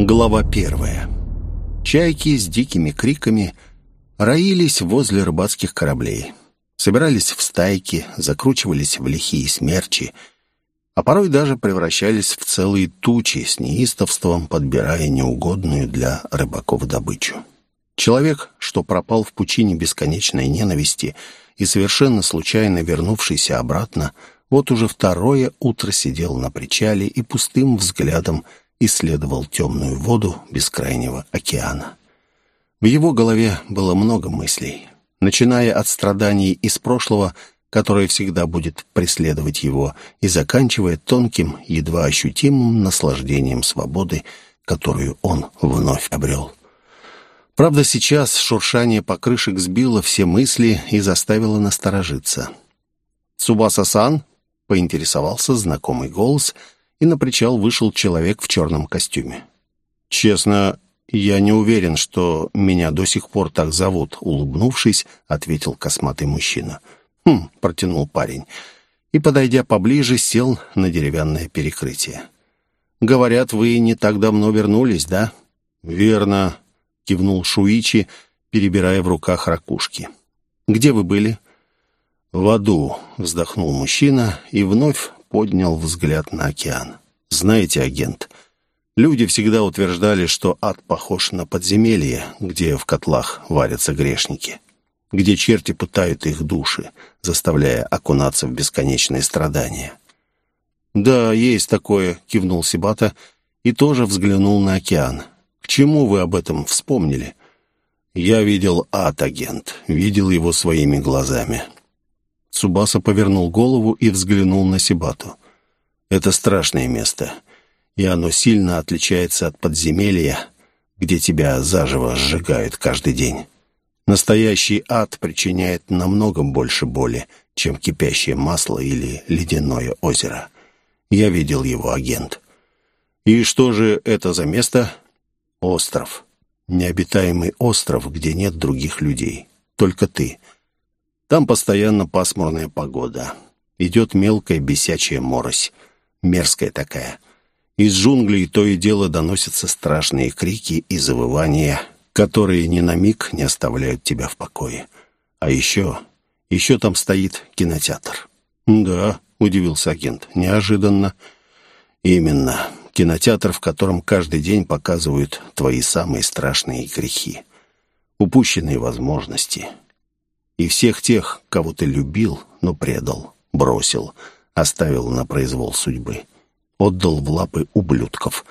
Глава первая. Чайки с дикими криками роились возле рыбацких кораблей. Собирались в стайки, закручивались в лихие смерчи, а порой даже превращались в целые тучи с неистовством, подбирая неугодную для рыбаков добычу. Человек, что пропал в пучине бесконечной ненависти и совершенно случайно вернувшийся обратно, вот уже второе утро сидел на причале и пустым взглядом исследовал темную воду бескрайнего океана. В его голове было много мыслей, начиная от страданий из прошлого, которое всегда будет преследовать его, и заканчивая тонким, едва ощутимым наслаждением свободы, которую он вновь обрел. Правда, сейчас шуршание покрышек сбило все мысли и заставило насторожиться. «Цубаса-сан?» — поинтересовался знакомый голос — и на причал вышел человек в черном костюме. «Честно, я не уверен, что меня до сих пор так зовут», — улыбнувшись, ответил косматый мужчина. «Хм», — протянул парень, и, подойдя поближе, сел на деревянное перекрытие. «Говорят, вы не так давно вернулись, да?» «Верно», — кивнул Шуичи, перебирая в руках ракушки. «Где вы были?» «В аду», — вздохнул мужчина и вновь поднял взгляд на океан. «Знаете, агент, люди всегда утверждали, что ад похож на подземелье, где в котлах варятся грешники, где черти пытают их души, заставляя окунаться в бесконечные страдания». «Да, есть такое», — кивнул Сибата и тоже взглянул на океан. «К чему вы об этом вспомнили?» «Я видел ад, агент, видел его своими глазами. Цубаса повернул голову и взглянул на Сибату. «Это страшное место, и оно сильно отличается от подземелья, где тебя заживо сжигают каждый день. Настоящий ад причиняет намного больше боли, чем кипящее масло или ледяное озеро. Я видел его, агент. И что же это за место? Остров. Необитаемый остров, где нет других людей. Только ты — там постоянно пасмурная погода. Идет мелкая бесячая морось. Мерзкая такая. Из джунглей то и дело доносятся страшные крики и завывания, которые ни на миг не оставляют тебя в покое. А еще... Еще там стоит кинотеатр. «Да», — удивился агент, — «неожиданно». «Именно. Кинотеатр, в котором каждый день показывают твои самые страшные грехи. Упущенные возможности, и всех тех, кого ты любил, но предал, бросил, оставил на произвол судьбы. Отдал в лапы ублюдков.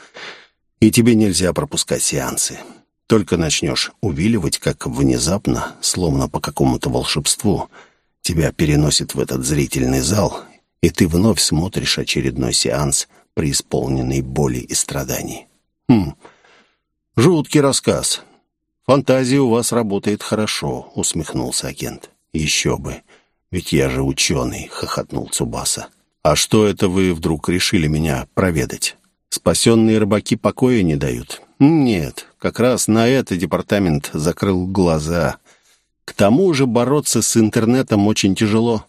И тебе нельзя пропускать сеансы. Только начнешь увиливать, как внезапно, словно по какому-то волшебству, тебя переносит в этот зрительный зал, и ты вновь смотришь очередной сеанс, преисполненный боли и страданий. Хм, жуткий рассказ. «Фантазия у вас работает хорошо», — усмехнулся агент. «Еще бы. Ведь я же ученый», — хохотнул Цубаса. «А что это вы вдруг решили меня проведать? Спасенные рыбаки покоя не дают?» «Нет, как раз на это департамент закрыл глаза. К тому же бороться с интернетом очень тяжело.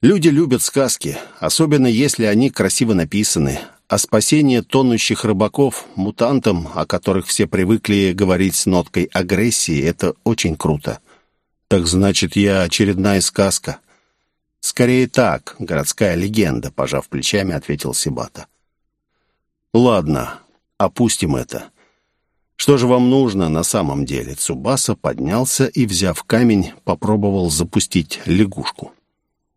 Люди любят сказки, особенно если они красиво написаны, а спасение тонущих рыбаков, мутантам, о которых все привыкли говорить с ноткой агрессии, это очень круто. Так значит, я очередная сказка. Скорее так, городская легенда, пожав плечами, ответил Сибата. Ладно, опустим это. Что же вам нужно на самом деле? Цубаса поднялся и, взяв камень, попробовал запустить лягушку.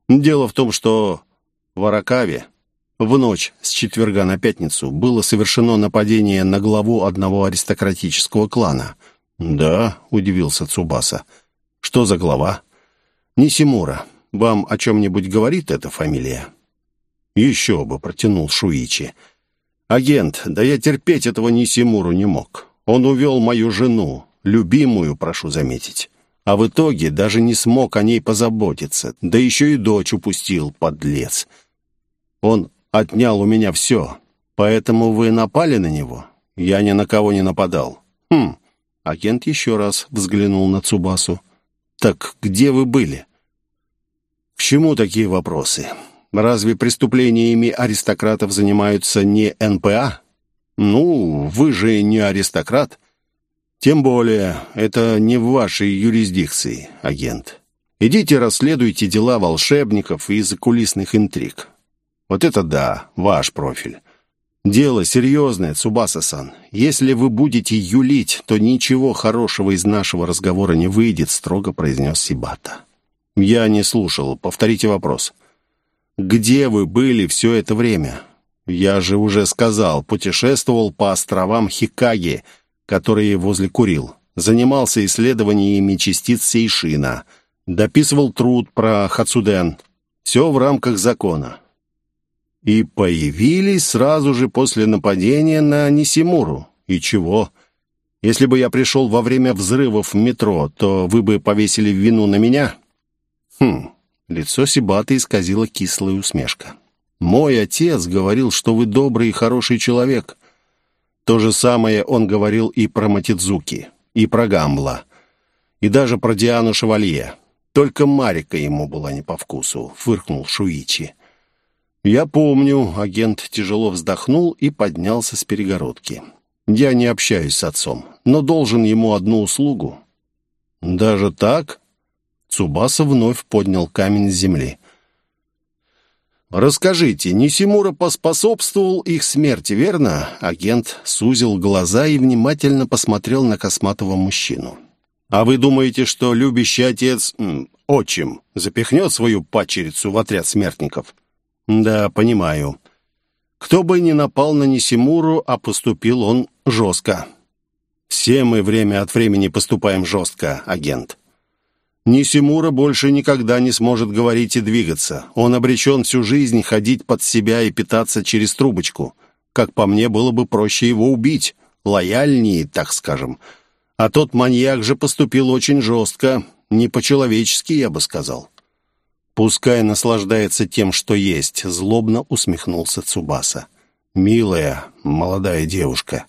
Дело в том, что в Аракаве в ночь с четверга на пятницу было совершено нападение на главу одного аристократического клана. «Да», — удивился Цубаса. «Что за глава?» «Нисимура. Вам о чем-нибудь говорит эта фамилия?» «Еще бы», — протянул Шуичи. «Агент, да я терпеть этого Нисимуру не мог. Он увел мою жену, любимую, прошу заметить. А в итоге даже не смог о ней позаботиться, да еще и дочь упустил, подлец. Он отнял у меня все. Поэтому вы напали на него? Я ни на кого не нападал. Хм. Агент еще раз взглянул на Цубасу. Так где вы были? К чему такие вопросы? Разве преступлениями аристократов занимаются не НПА? «Ну, вы же не аристократ». «Тем более, это не в вашей юрисдикции, агент. Идите расследуйте дела волшебников и закулисных интриг. Вот это да, ваш профиль. Дело серьезное, Цубаса-сан. Если вы будете юлить, то ничего хорошего из нашего разговора не выйдет, строго произнес Сибата. Я не слушал. Повторите вопрос. Где вы были все это время? Я же уже сказал, путешествовал по островам Хикаги, которые возле Курил. Занимался исследованиями частиц Сейшина. Дописывал труд про Хацуден. Все в рамках закона. И появились сразу же после нападения на Нисимуру. И чего? Если бы я пришел во время взрывов в метро, то вы бы повесили вину на меня? Хм, лицо Сибаты исказило кислая усмешка. Мой отец говорил, что вы добрый и хороший человек. То же самое он говорил и про Матидзуки, и про Гамбла, и даже про Диану Шевалье. Только Марика ему была не по вкусу, фыркнул Шуичи. Я помню, агент тяжело вздохнул и поднялся с перегородки. Я не общаюсь с отцом, но должен ему одну услугу. Даже так? Цубаса вновь поднял камень с земли. «Расскажите, Нисимура поспособствовал их смерти, верно?» Агент сузил глаза и внимательно посмотрел на косматого мужчину. «А вы думаете, что любящий отец, отчим, запихнет свою пачерицу в отряд смертников?» «Да, понимаю. Кто бы ни напал на Нисимуру, а поступил он жестко. Все мы время от времени поступаем жестко, агент». Нисимура больше никогда не сможет говорить и двигаться. Он обречен всю жизнь ходить под себя и питаться через трубочку. Как по мне, было бы проще его убить. Лояльнее, так скажем. А тот маньяк же поступил очень жестко. Не по-человечески, я бы сказал. «Пускай наслаждается тем, что есть», — злобно усмехнулся Цубаса. «Милая, молодая девушка,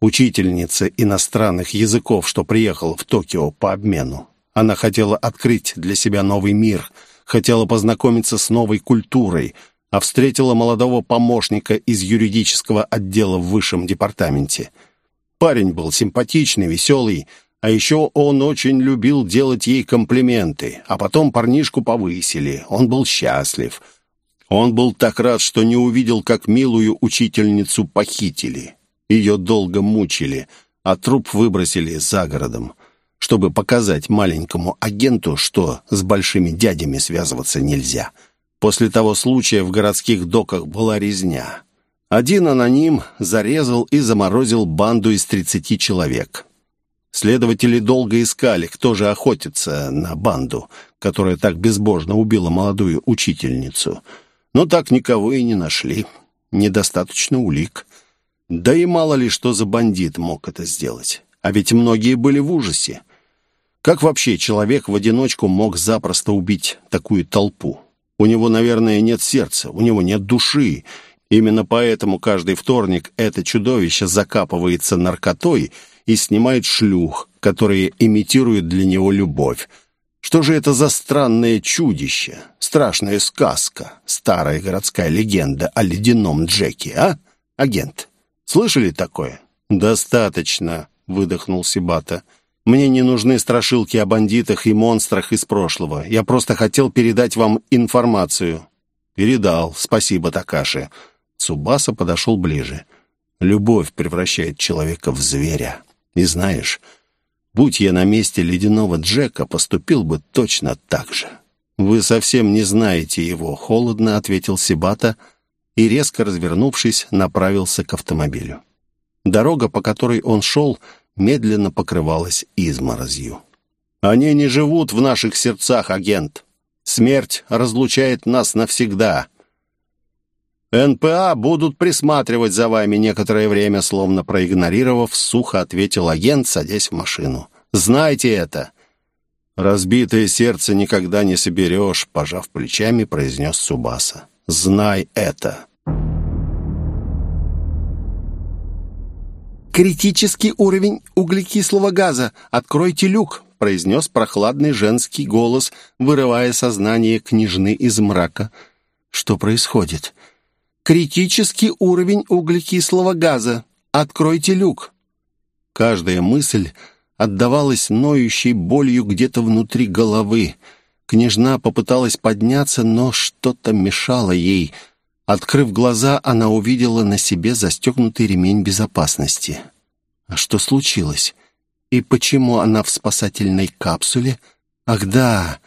учительница иностранных языков, что приехала в Токио по обмену. Она хотела открыть для себя новый мир, хотела познакомиться с новой культурой, а встретила молодого помощника из юридического отдела в высшем департаменте. Парень был симпатичный, веселый, а еще он очень любил делать ей комплименты, а потом парнишку повысили, он был счастлив. Он был так рад, что не увидел, как милую учительницу похитили. Ее долго мучили, а труп выбросили за городом чтобы показать маленькому агенту, что с большими дядями связываться нельзя. После того случая в городских доках была резня. Один аноним зарезал и заморозил банду из 30 человек. Следователи долго искали, кто же охотится на банду, которая так безбожно убила молодую учительницу. Но так никого и не нашли. Недостаточно улик. Да и мало ли что за бандит мог это сделать. А ведь многие были в ужасе. Как вообще человек в одиночку мог запросто убить такую толпу? У него, наверное, нет сердца, у него нет души. Именно поэтому каждый вторник это чудовище закапывается наркотой и снимает шлюх, которые имитируют для него любовь. Что же это за странное чудище? Страшная сказка, старая городская легенда о ледяном Джеке, а? Агент, слышали такое? Достаточно, выдохнул Сибата. Мне не нужны страшилки о бандитах и монстрах из прошлого. Я просто хотел передать вам информацию». «Передал. Спасибо, Такаши». Цубаса подошел ближе. «Любовь превращает человека в зверя. И знаешь, будь я на месте ледяного Джека, поступил бы точно так же». «Вы совсем не знаете его», — холодно ответил Сибата и, резко развернувшись, направился к автомобилю. Дорога, по которой он шел, — медленно покрывалась изморозью. «Они не живут в наших сердцах, агент. Смерть разлучает нас навсегда. НПА будут присматривать за вами некоторое время», словно проигнорировав, сухо ответил агент, садясь в машину. «Знайте это». «Разбитое сердце никогда не соберешь», — пожав плечами, произнес Субаса. «Знай это». «Критический уровень углекислого газа! Откройте люк!» — произнес прохладный женский голос, вырывая сознание княжны из мрака. «Что происходит?» Критический уровень углекислого газа. Откройте люк». Каждая мысль отдавалась ноющей болью где-то внутри головы. Княжна попыталась подняться, но что-то мешало ей. Открыв глаза, она увидела на себе застегнутый ремень безопасности. А что случилось? И почему она в спасательной капсуле? Ах да,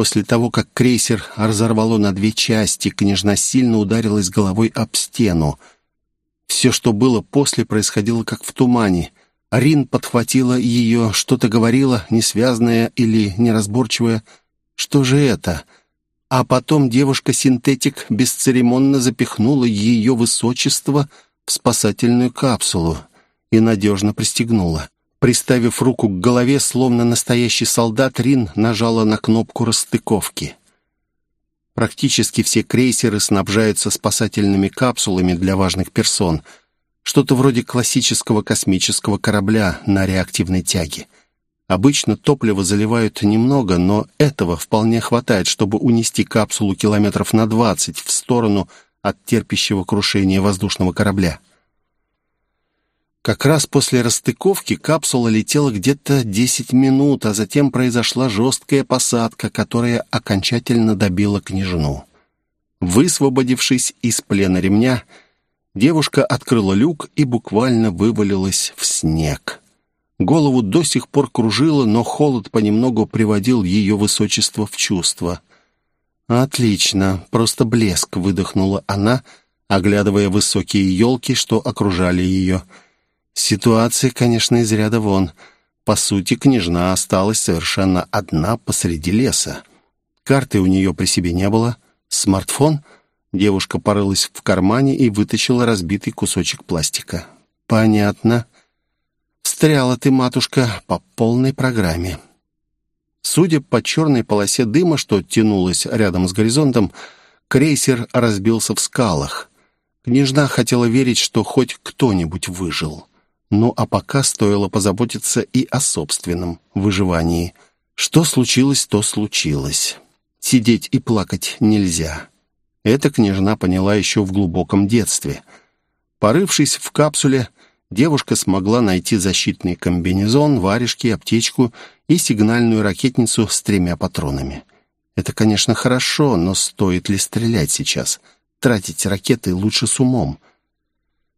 после того, как крейсер разорвало на две части, княжна сильно ударилась головой об стену. Все, что было после, происходило как в тумане. Арин подхватила ее, что-то говорила, несвязное или неразборчивое. Что же это? А потом девушка-синтетик бесцеремонно запихнула ее высочество в спасательную капсулу и надежно пристегнула. Приставив руку к голове, словно настоящий солдат, Рин нажала на кнопку расстыковки. Практически все крейсеры снабжаются спасательными капсулами для важных персон — что-то вроде классического космического корабля на реактивной тяге. Обычно топливо заливают немного, но этого вполне хватает, чтобы унести капсулу километров на 20 в сторону от терпящего крушения воздушного корабля. Как раз после расстыковки капсула летела где-то 10 минут, а затем произошла жесткая посадка, которая окончательно добила княжну. Высвободившись из плена ремня, Девушка открыла люк и буквально вывалилась в снег. Голову до сих пор кружило, но холод понемногу приводил ее высочество в чувство. «Отлично, просто блеск», — выдохнула она, оглядывая высокие елки, что окружали ее. Ситуация, конечно, из ряда вон. По сути, княжна осталась совершенно одна посреди леса. Карты у нее при себе не было. Смартфон — Девушка порылась в кармане и вытащила разбитый кусочек пластика. «Понятно. Встряла ты, матушка, по полной программе». Судя по черной полосе дыма, что тянулась рядом с горизонтом, крейсер разбился в скалах. Княжна хотела верить, что хоть кто-нибудь выжил. Ну а пока стоило позаботиться и о собственном выживании. Что случилось, то случилось. Сидеть и плакать нельзя. Это княжна поняла еще в глубоком детстве. Порывшись в капсуле, девушка смогла найти защитный комбинезон, варежки, аптечку и сигнальную ракетницу с тремя патронами. Это, конечно, хорошо, но стоит ли стрелять сейчас? Тратить ракеты лучше с умом.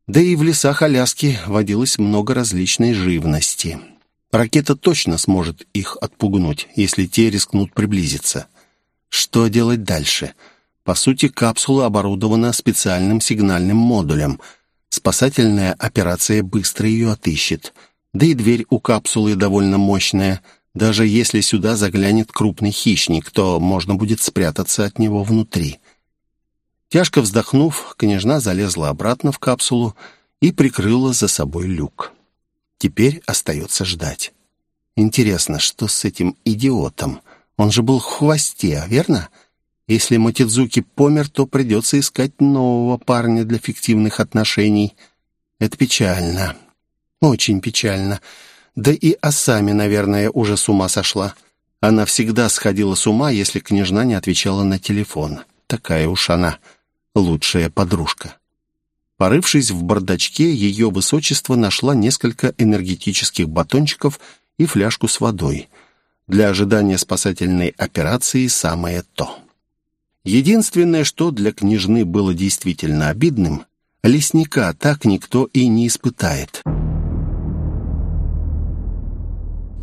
Да и в лесах Аляски водилось много различной живности. Ракета точно сможет их отпугнуть, если те рискнут приблизиться. Что делать дальше? — по сути, капсула оборудована специальным сигнальным модулем. Спасательная операция быстро ее отыщет. Да и дверь у капсулы довольно мощная. Даже если сюда заглянет крупный хищник, то можно будет спрятаться от него внутри. Тяжко вздохнув, княжна залезла обратно в капсулу и прикрыла за собой люк. Теперь остается ждать. Интересно, что с этим идиотом? Он же был в хвосте, верно? — если Мотидзуки помер, то придется искать нового парня для фиктивных отношений. Это печально. Очень печально. Да и Асами, наверное, уже с ума сошла. Она всегда сходила с ума, если княжна не отвечала на телефон. Такая уж она, лучшая подружка. Порывшись в бардачке, ее высочество нашла несколько энергетических батончиков и фляжку с водой. Для ожидания спасательной операции самое то. Единственное, что для княжны было действительно обидным, лесника так никто и не испытает.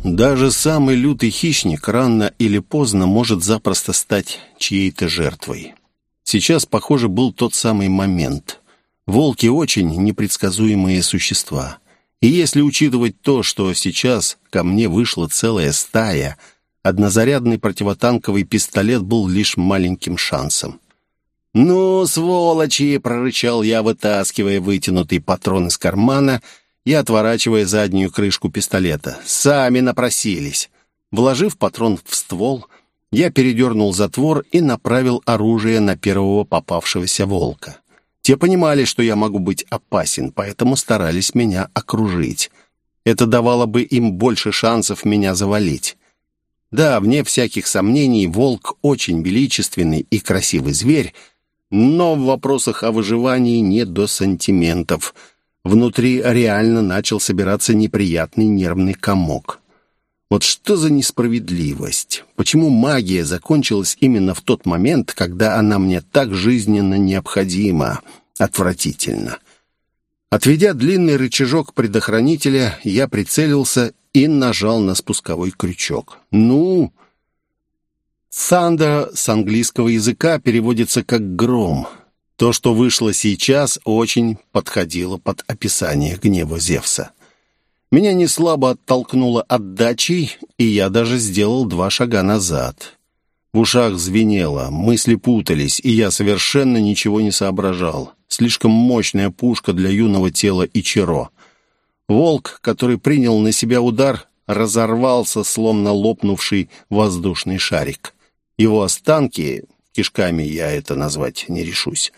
Даже самый лютый хищник рано или поздно может запросто стать чьей-то жертвой. Сейчас, похоже, был тот самый момент. Волки очень непредсказуемые существа. И если учитывать то, что сейчас ко мне вышла целая стая – однозарядный противотанковый пистолет был лишь маленьким шансом. «Ну, сволочи!» — прорычал я, вытаскивая вытянутый патрон из кармана и отворачивая заднюю крышку пистолета. «Сами напросились!» Вложив патрон в ствол, я передернул затвор и направил оружие на первого попавшегося волка. Те понимали, что я могу быть опасен, поэтому старались меня окружить. Это давало бы им больше шансов меня завалить. Да, вне всяких сомнений, волк очень величественный и красивый зверь, Но в вопросах о выживании не до сантиментов. Внутри реально начал собираться неприятный нервный комок. Вот что за несправедливость? Почему магия закончилась именно в тот момент, когда она мне так жизненно необходима? Отвратительно. Отведя длинный рычажок предохранителя, я прицелился и нажал на спусковой крючок. «Ну...» «Сандра» с английского языка переводится как «гром». То, что вышло сейчас, очень подходило под описание гнева Зевса. Меня неслабо оттолкнуло отдачей, и я даже сделал два шага назад. В ушах звенело, мысли путались, и я совершенно ничего не соображал. Слишком мощная пушка для юного тела Ичиро. Волк, который принял на себя удар, разорвался, словно лопнувший воздушный шарик. Его останки, кишками я это назвать не решусь.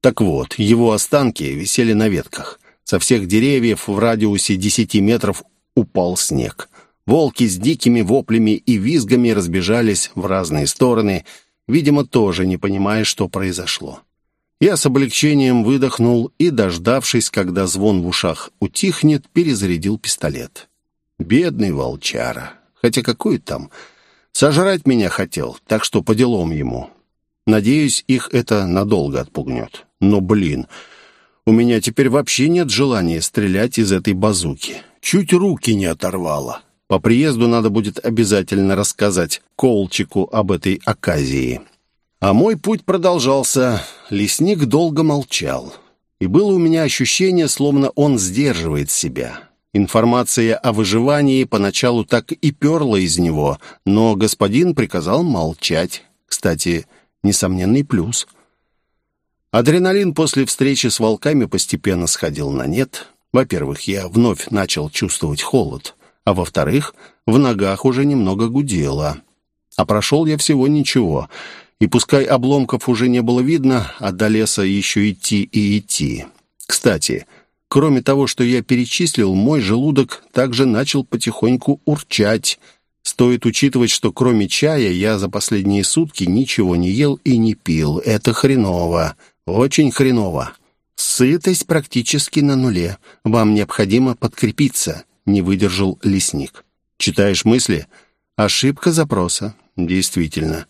Так вот, его останки висели на ветках. Со всех деревьев в радиусе десяти метров упал снег. Волки с дикими воплями и визгами разбежались в разные стороны, видимо, тоже не понимая, что произошло. Я с облегчением выдохнул и, дождавшись, когда звон в ушах утихнет, перезарядил пистолет. Бедный волчара. Хотя какой там? Сожрать меня хотел, так что по делам ему. Надеюсь, их это надолго отпугнет. Но, блин, у меня теперь вообще нет желания стрелять из этой базуки. Чуть руки не оторвало. По приезду надо будет обязательно рассказать Колчику об этой оказии. А мой путь продолжался. Лесник долго молчал. И было у меня ощущение, словно он сдерживает себя. Информация о выживании поначалу так и перла из него, но господин приказал молчать. Кстати, несомненный плюс — Адреналин после встречи с волками постепенно сходил на нет. Во-первых, я вновь начал чувствовать холод, а во-вторых, в ногах уже немного гудело. А прошел я всего ничего, и пускай обломков уже не было видно, а до леса еще идти и идти. Кстати, кроме того, что я перечислил, мой желудок также начал потихоньку урчать. Стоит учитывать, что кроме чая я за последние сутки ничего не ел и не пил. Это хреново. Очень хреново. Сытость практически на нуле. Вам необходимо подкрепиться, не выдержал лесник. Читаешь мысли? Ошибка запроса. Действительно.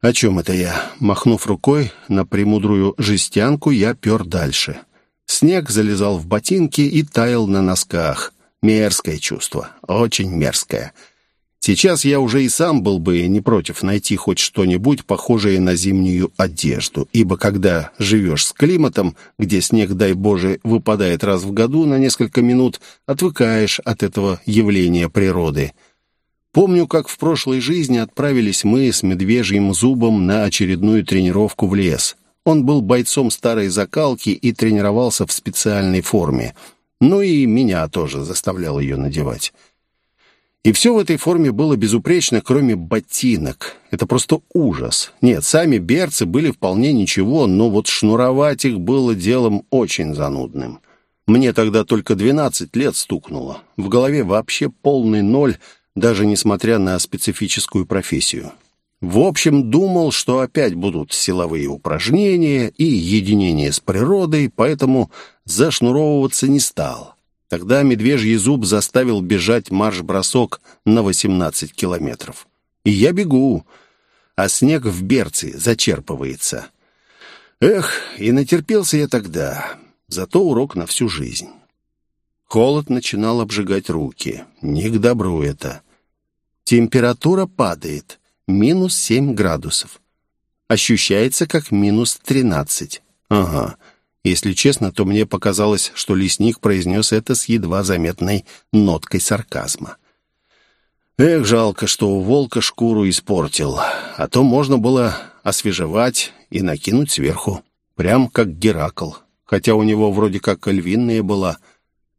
О чем это я? Махнув рукой на премудрую жестянку, я пер дальше. Снег залезал в ботинки и таял на носках. Мерзкое чувство. Очень мерзкое. Сейчас я уже и сам был бы не против найти хоть что-нибудь похожее на зимнюю одежду, ибо когда живешь с климатом, где снег, дай Боже, выпадает раз в году на несколько минут, отвыкаешь от этого явления природы. Помню, как в прошлой жизни отправились мы с медвежьим зубом на очередную тренировку в лес. Он был бойцом старой закалки и тренировался в специальной форме. Ну и меня тоже заставлял ее надевать. И все в этой форме было безупречно, кроме ботинок. Это просто ужас. Нет, сами берцы были вполне ничего, но вот шнуровать их было делом очень занудным. Мне тогда только 12 лет стукнуло. В голове вообще полный ноль, даже несмотря на специфическую профессию. В общем, думал, что опять будут силовые упражнения и единение с природой, поэтому зашнуровываться не стал. Тогда медвежий зуб заставил бежать марш-бросок на 18 километров. И я бегу, а снег в берце зачерпывается. Эх, и натерпелся я тогда. Зато урок на всю жизнь. Холод начинал обжигать руки. Не к добру это. Температура падает. Минус 7 градусов. Ощущается как минус 13. Ага. Если честно, то мне показалось, что лесник произнес это с едва заметной ноткой сарказма. Эх, жалко, что у волка шкуру испортил, а то можно было освежевать и накинуть сверху, прям как Геракл, хотя у него вроде как львиная была.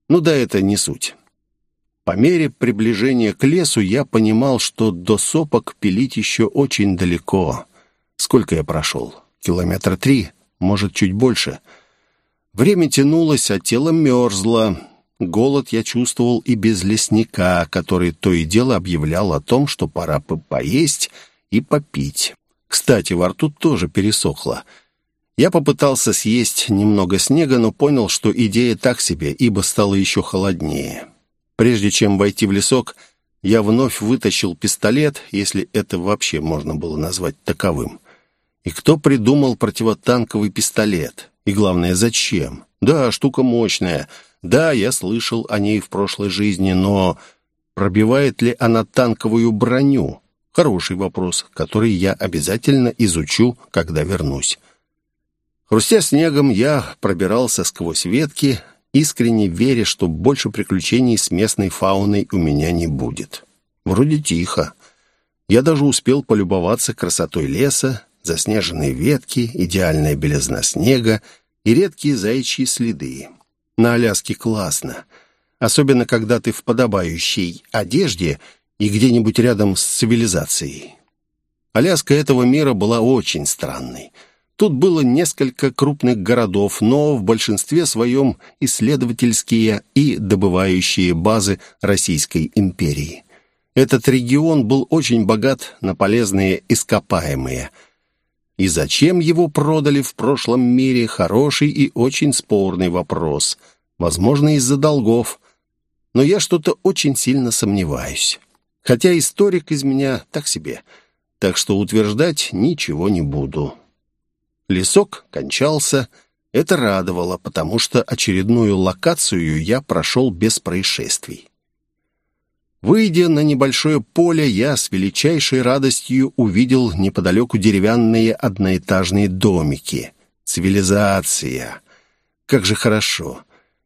Ну да это не суть. По мере приближения к лесу я понимал, что до сопок пилить еще очень далеко. Сколько я прошел? Километра три, может, чуть больше — Время тянулось, а тело мерзло. Голод я чувствовал и без лесника, который то и дело объявлял о том, что пора поесть и попить. Кстати, во рту тоже пересохло. Я попытался съесть немного снега, но понял, что идея так себе, ибо стало еще холоднее. Прежде чем войти в лесок, я вновь вытащил пистолет, если это вообще можно было назвать таковым. И кто придумал противотанковый пистолет? И главное, зачем? Да, штука мощная. Да, я слышал о ней в прошлой жизни, но пробивает ли она танковую броню? Хороший вопрос, который я обязательно изучу, когда вернусь. Хрустя снегом, я пробирался сквозь ветки, искренне веря, что больше приключений с местной фауной у меня не будет. Вроде тихо. Я даже успел полюбоваться красотой леса, заснеженные ветки, идеальная белизна снега и редкие заячьи следы. На Аляске классно. Особенно, когда ты в подобающей одежде и где-нибудь рядом с цивилизацией. Аляска этого мира была очень странной — Тут было несколько крупных городов, но в большинстве своем исследовательские и добывающие базы Российской империи. Этот регион был очень богат на полезные ископаемые. И зачем его продали в прошлом мире, хороший и очень спорный вопрос. Возможно, из-за долгов. Но я что-то очень сильно сомневаюсь. Хотя историк из меня так себе. Так что утверждать ничего не буду. Лесок кончался. Это радовало, потому что очередную локацию я прошел без происшествий. Выйдя на небольшое поле, я с величайшей радостью увидел неподалеку деревянные одноэтажные домики. Цивилизация. Как же хорошо.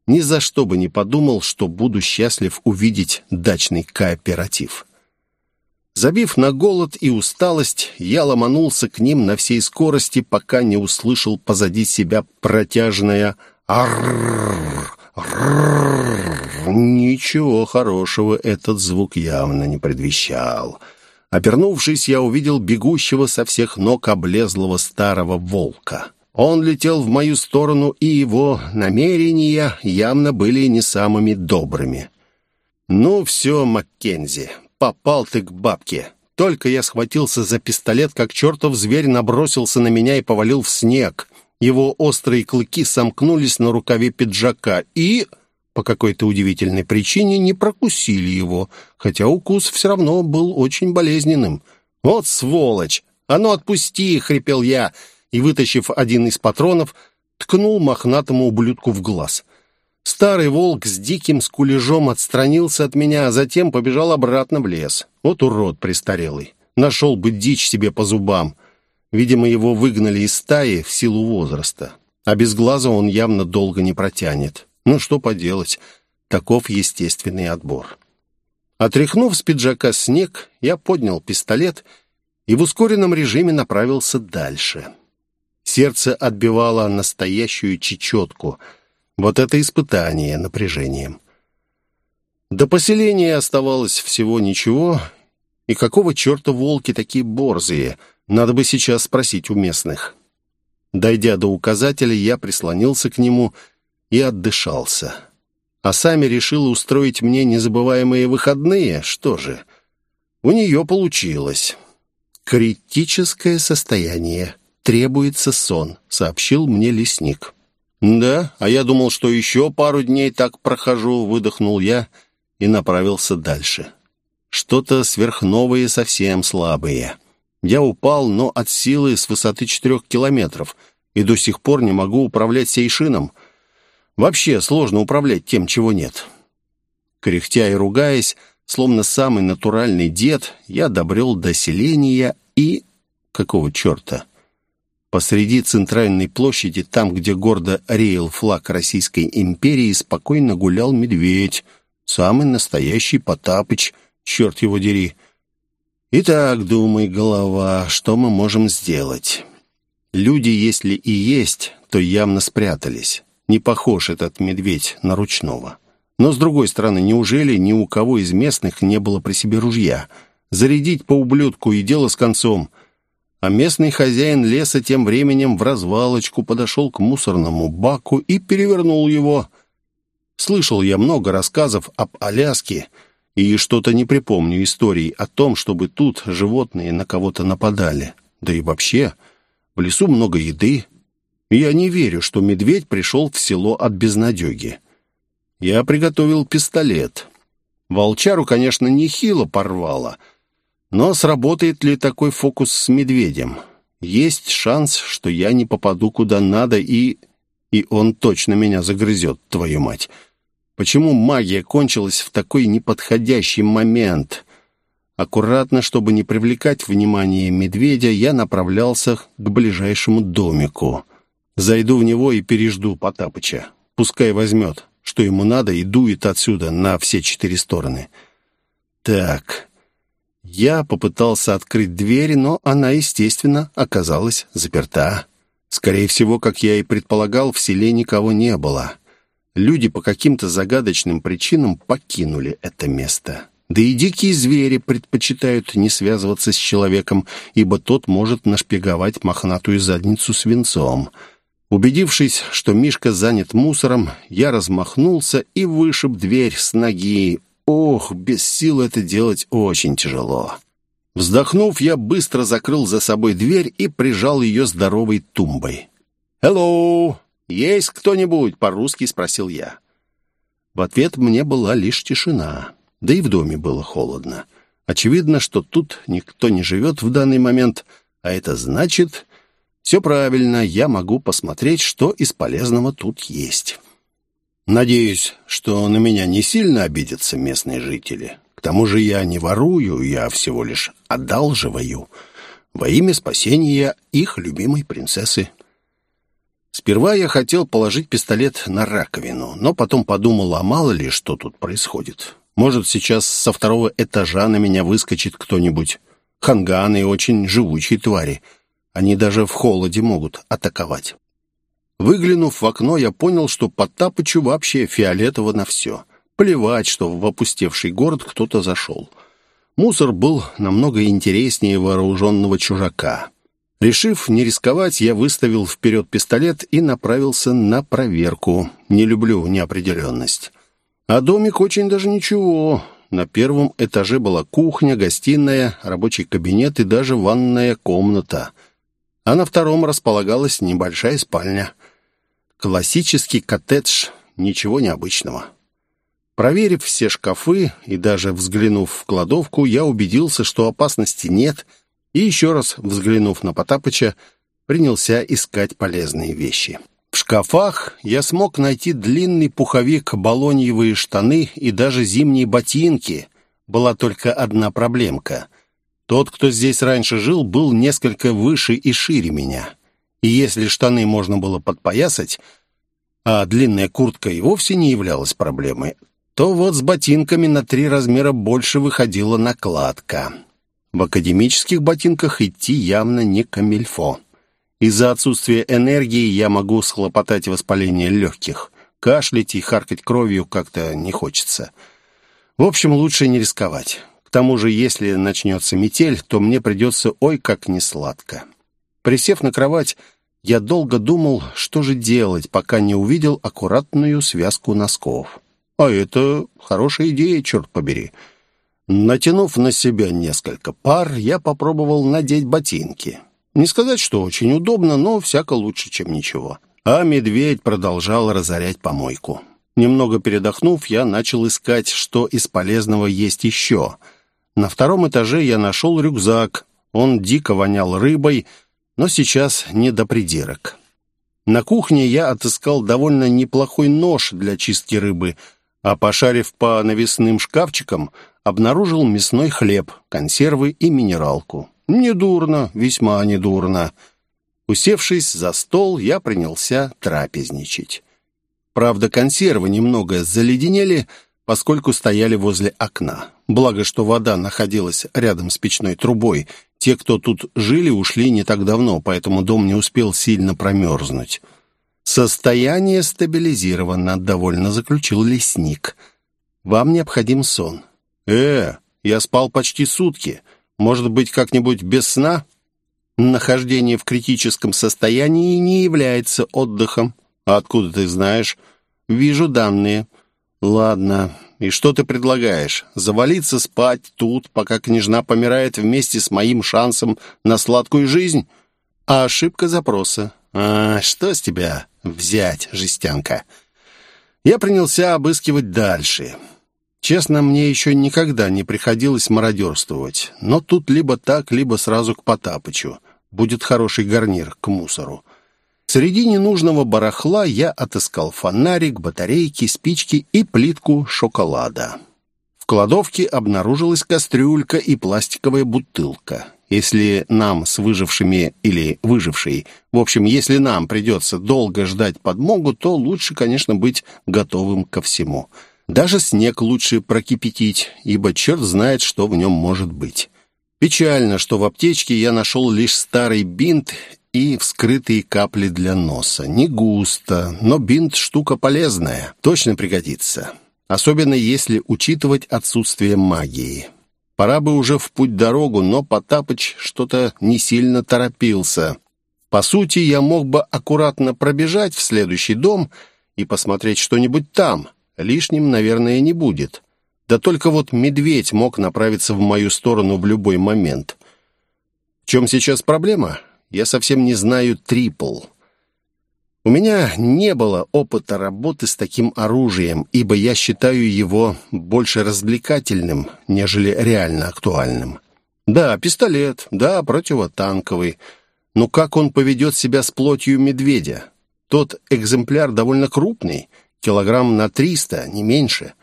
Ни за что бы не подумал, что буду счастлив увидеть дачный кооператив. Забив на голод и усталость, я ломанулся к ним на всей скорости, пока не услышал позади себя протяжное «Аррррр! Ничего хорошего этот звук явно не предвещал. Обернувшись, я увидел бегущего со всех ног облезлого старого волка. Он летел в мою сторону, и его намерения явно были не самыми добрыми. «Ну все, Маккензи, попал ты к бабке. Только я схватился за пистолет, как чертов зверь набросился на меня и повалил в снег. Его острые клыки сомкнулись на рукаве пиджака и, по какой-то удивительной причине, не прокусили его, хотя укус все равно был очень болезненным. «Вот сволочь! А ну отпусти!» — хрипел я, и, вытащив один из патронов, ткнул мохнатому ублюдку в глаз — Старый волк с диким скулежом отстранился от меня, а затем побежал обратно в лес. Вот урод престарелый. Нашел бы дичь себе по зубам. Видимо, его выгнали из стаи в силу возраста. А без глаза он явно долго не протянет. Ну, что поделать, таков естественный отбор. Отряхнув с пиджака снег, я поднял пистолет и в ускоренном режиме направился дальше. Сердце отбивало настоящую чечетку — вот это испытание напряжением. До поселения оставалось всего ничего, и какого черта волки такие борзые? Надо бы сейчас спросить у местных. Дойдя до указателя, я прислонился к нему и отдышался. А сами решила устроить мне незабываемые выходные. Что же, у нее получилось. «Критическое состояние. Требуется сон», — сообщил мне лесник. «Да, а я думал, что еще пару дней так прохожу», — выдохнул я и направился дальше. Что-то сверхновые совсем слабые. Я упал, но от силы с высоты четырех километров, и до сих пор не могу управлять сейшином. Вообще сложно управлять тем, чего нет. Кряхтя и ругаясь, словно самый натуральный дед, я добрел до селения и... Какого черта? Посреди центральной площади, там, где гордо реял флаг Российской империи, спокойно гулял медведь. Самый настоящий Потапыч, черт его дери. Итак, думай, голова, что мы можем сделать? Люди, если и есть, то явно спрятались. Не похож этот медведь на ручного. Но, с другой стороны, неужели ни у кого из местных не было при себе ружья? Зарядить по ублюдку и дело с концом — а местный хозяин леса тем временем в развалочку подошел к мусорному баку и перевернул его. Слышал я много рассказов об Аляске, и что-то не припомню историй о том, чтобы тут животные на кого-то нападали. Да и вообще, в лесу много еды. Я не верю, что медведь пришел в село от безнадеги. Я приготовил пистолет. Волчару, конечно, нехило порвало, но сработает ли такой фокус с медведем? Есть шанс, что я не попаду куда надо и... И он точно меня загрызет, твою мать. Почему магия кончилась в такой неподходящий момент? Аккуратно, чтобы не привлекать внимание медведя, я направлялся к ближайшему домику. Зайду в него и пережду Потапыча. Пускай возьмет, что ему надо, и дует отсюда на все четыре стороны. Так, я попытался открыть дверь, но она, естественно, оказалась заперта. Скорее всего, как я и предполагал, в селе никого не было. Люди по каким-то загадочным причинам покинули это место. Да и дикие звери предпочитают не связываться с человеком, ибо тот может нашпиговать мохнатую задницу свинцом. Убедившись, что Мишка занят мусором, я размахнулся и вышиб дверь с ноги. Ох, без сил это делать очень тяжело. Вздохнув, я быстро закрыл за собой дверь и прижал ее здоровой тумбой. «Hello! Есть кто-нибудь?» — по-русски спросил я. В ответ мне была лишь тишина. Да и в доме было холодно. Очевидно, что тут никто не живет в данный момент, а это значит... Все правильно, я могу посмотреть, что из полезного тут есть. Надеюсь, что на меня не сильно обидятся местные жители. К тому же я не ворую, я всего лишь одалживаю во имя спасения их любимой принцессы. Сперва я хотел положить пистолет на раковину, но потом подумал, а мало ли, что тут происходит. Может, сейчас со второго этажа на меня выскочит кто-нибудь. Ханганы очень живучие твари. Они даже в холоде могут атаковать. Выглянув в окно, я понял, что Потапычу вообще фиолетово на все. Плевать, что в опустевший город кто-то зашел. Мусор был намного интереснее вооруженного чужака. Решив не рисковать, я выставил вперед пистолет и направился на проверку. Не люблю неопределенность. А домик очень даже ничего. На первом этаже была кухня, гостиная, рабочий кабинет и даже ванная комната. А на втором располагалась небольшая спальня. Классический коттедж, ничего необычного. Проверив все шкафы и даже взглянув в кладовку, я убедился, что опасности нет, и еще раз взглянув на Потапыча, принялся искать полезные вещи. В шкафах я смог найти длинный пуховик, балоньевые штаны и даже зимние ботинки. Была только одна проблемка. Тот, кто здесь раньше жил, был несколько выше и шире меня. И если штаны можно было подпоясать, а длинная куртка и вовсе не являлась проблемой, то вот с ботинками на три размера больше выходила накладка. В академических ботинках идти явно не камильфо. Из-за отсутствия энергии я могу схлопотать воспаление легких. Кашлять и харкать кровью как-то не хочется. В общем, лучше не рисковать. К тому же, если начнется метель, то мне придется ой как несладко. Присев на кровать, я долго думал, что же делать, пока не увидел аккуратную связку носков. А это хорошая идея, черт побери. Натянув на себя несколько пар, я попробовал надеть ботинки. Не сказать, что очень удобно, но всяко лучше, чем ничего. А медведь продолжал разорять помойку. Немного передохнув, я начал искать, что из полезного есть еще. На втором этаже я нашел рюкзак. Он дико вонял рыбой, но сейчас не до придирок. На кухне я отыскал довольно неплохой нож для чистки рыбы, а пошарив по навесным шкафчикам, обнаружил мясной хлеб, консервы и минералку. Недурно, весьма недурно. Усевшись за стол, я принялся трапезничать. Правда, консервы немного заледенели, поскольку стояли возле окна. Благо, что вода находилась рядом с печной трубой. Те, кто тут жили, ушли не так давно, поэтому дом не успел сильно промерзнуть. «Состояние стабилизировано», — довольно заключил лесник. «Вам необходим сон». «Э, я спал почти сутки. Может быть, как-нибудь без сна? Нахождение в критическом состоянии не является отдыхом. А откуда ты знаешь? Вижу данные. Ладно. И что ты предлагаешь? Завалиться спать тут, пока княжна помирает вместе с моим шансом на сладкую жизнь? А ошибка запроса. «А что с тебя взять, жестянка?» Я принялся обыскивать дальше. Честно, мне еще никогда не приходилось мародерствовать, но тут либо так, либо сразу к Потапычу. Будет хороший гарнир к мусору. Среди ненужного барахла я отыскал фонарик, батарейки, спички и плитку шоколада. В кладовке обнаружилась кастрюлька и пластиковая бутылка. Если нам с выжившими или выжившей, в общем, если нам придется долго ждать подмогу, то лучше, конечно, быть готовым ко всему. Даже снег лучше прокипятить, ибо черт знает, что в нем может быть. Печально, что в аптечке я нашел лишь старый бинт и вскрытые капли для носа. Не густо, но бинт штука полезная, точно пригодится. Особенно если учитывать отсутствие магии. Пора бы уже в путь-дорогу, но Потапыч что-то не сильно торопился. По сути, я мог бы аккуратно пробежать в следующий дом и посмотреть что-нибудь там. Лишним, наверное, не будет. Да только вот медведь мог направиться в мою сторону в любой момент. В чем сейчас проблема? Я совсем не знаю трипл. У меня не было опыта работы с таким оружием, ибо я считаю его больше развлекательным, нежели реально актуальным. Да, пистолет, да, противотанковый. Но как он поведет себя с плотью медведя? Тот экземпляр довольно крупный, килограмм на триста, не меньше.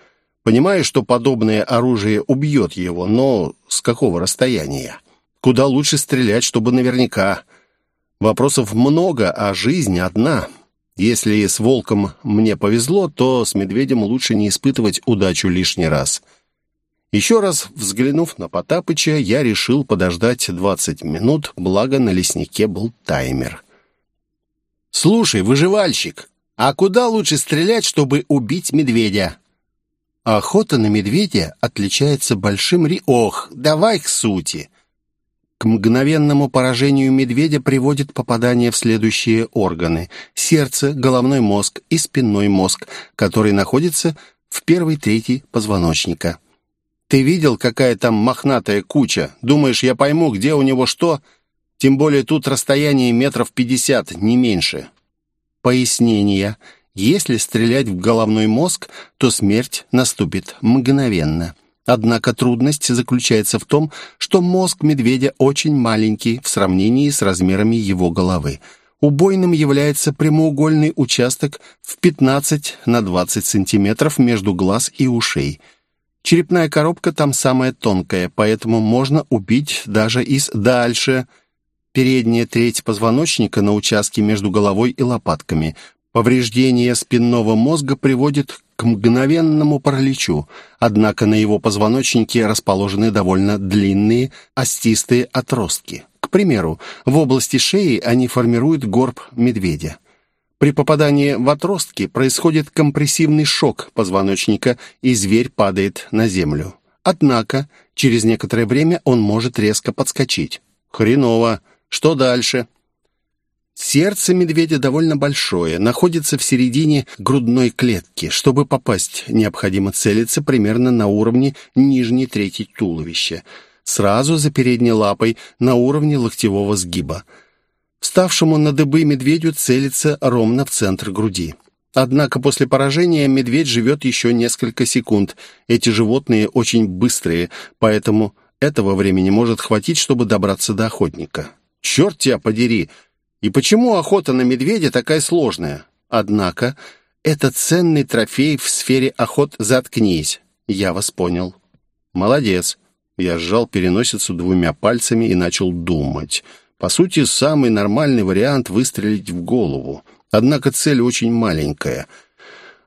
Понимаю, что подобное оружие убьет его, но с какого расстояния? Куда лучше стрелять, чтобы наверняка... Вопросов много, а жизнь одна. Если с волком мне повезло, то с медведем лучше не испытывать удачу лишний раз. Еще раз взглянув на Потапыча, я решил подождать 20 минут, благо на леснике был таймер. «Слушай, выживальщик, а куда лучше стрелять, чтобы убить медведя?» Охота на медведя отличается большим ри... Ох, давай к сути. К мгновенному поражению медведя приводит попадание в следующие органы – сердце, головной мозг и спинной мозг, который находится в первой трети позвоночника. Ты видел, какая там мохнатая куча? Думаешь, я пойму, где у него что? Тем более тут расстояние метров пятьдесят, не меньше. Пояснение. Если стрелять в головной мозг, то смерть наступит мгновенно. Однако трудность заключается в том, что мозг медведя очень маленький в сравнении с размерами его головы. Убойным является прямоугольный участок в 15 на 20 сантиметров между глаз и ушей. Черепная коробка там самая тонкая, поэтому можно убить даже из дальше. Передняя треть позвоночника на участке между головой и лопатками. Повреждение спинного мозга приводит к мгновенному параличу, однако на его позвоночнике расположены довольно длинные остистые отростки. К примеру, в области шеи они формируют горб медведя. При попадании в отростки происходит компрессивный шок позвоночника, и зверь падает на землю. Однако, через некоторое время он может резко подскочить. Хреново. Что дальше? Сердце медведя довольно большое, находится в середине грудной клетки. Чтобы попасть, необходимо целиться примерно на уровне нижней трети туловища, сразу за передней лапой на уровне локтевого сгиба. Вставшему на дыбы медведю целится ровно в центр груди. Однако после поражения медведь живет еще несколько секунд. Эти животные очень быстрые, поэтому этого времени может хватить, чтобы добраться до охотника. «Черт тебя подери!» И почему охота на медведя такая сложная? Однако, это ценный трофей в сфере охот «Заткнись». Я вас понял. Молодец. Я сжал переносицу двумя пальцами и начал думать. По сути, самый нормальный вариант — выстрелить в голову. Однако цель очень маленькая.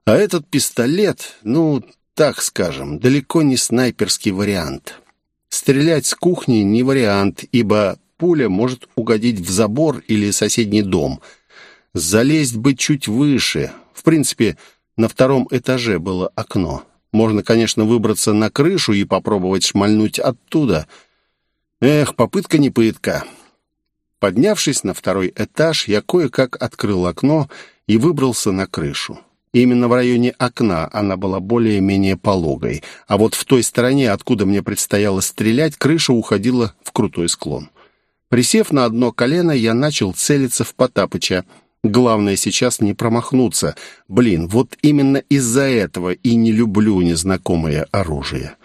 А этот пистолет, ну, так скажем, далеко не снайперский вариант. Стрелять с кухни не вариант, ибо пуля может угодить в забор или соседний дом. Залезть бы чуть выше. В принципе, на втором этаже было окно. Можно, конечно, выбраться на крышу и попробовать шмальнуть оттуда. Эх, попытка не пытка. Поднявшись на второй этаж, я кое-как открыл окно и выбрался на крышу. Именно в районе окна она была более-менее пологой, а вот в той стороне, откуда мне предстояло стрелять, крыша уходила в крутой склон. Присев на одно колено, я начал целиться в Потапыча — Главное сейчас не промахнуться. Блин, вот именно из-за этого и не люблю незнакомое оружие.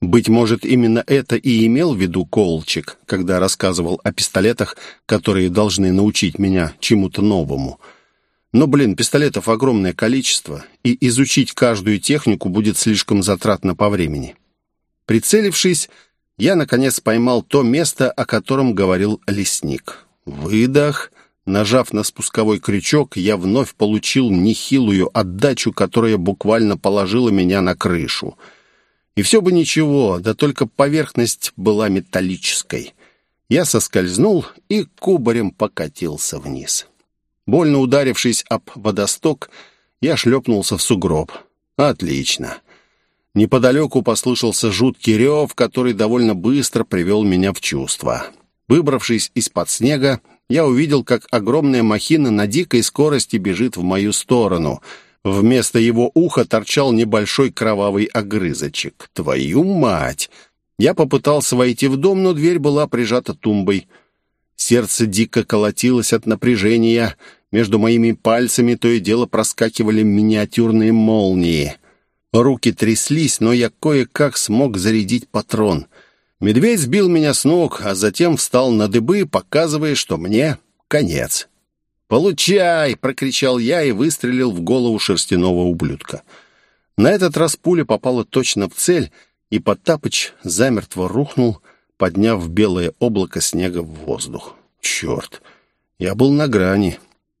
Быть может, именно это и имел в виду Колчик, когда рассказывал о пистолетах, которые должны научить меня чему-то новому. Но, блин, пистолетов огромное количество, и изучить каждую технику будет слишком затратно по времени. Прицелившись, я, наконец, поймал то место, о котором говорил лесник. Выдох. Нажав на спусковой крючок, я вновь получил нехилую отдачу, которая буквально положила меня на крышу — и все бы ничего, да только поверхность была металлической. Я соскользнул и кубарем покатился вниз. Больно ударившись об водосток, я шлепнулся в сугроб. Отлично. Неподалеку послышался жуткий рев, который довольно быстро привел меня в чувство. Выбравшись из-под снега, я увидел, как огромная махина на дикой скорости бежит в мою сторону — Вместо его уха торчал небольшой кровавый огрызочек. «Твою мать!» Я попытался войти в дом, но дверь была прижата тумбой. Сердце дико колотилось от напряжения. Между моими пальцами то и дело проскакивали миниатюрные молнии. Руки тряслись, но я кое-как смог зарядить патрон. Медведь сбил меня с ног, а затем встал на дыбы, показывая, что мне конец. «Получай!» — прокричал я и выстрелил в голову шерстяного ублюдка. На этот раз пуля попала точно в цель, и Потапыч замертво рухнул, подняв белое облако снега в воздух. «Черт! Я был на грани!»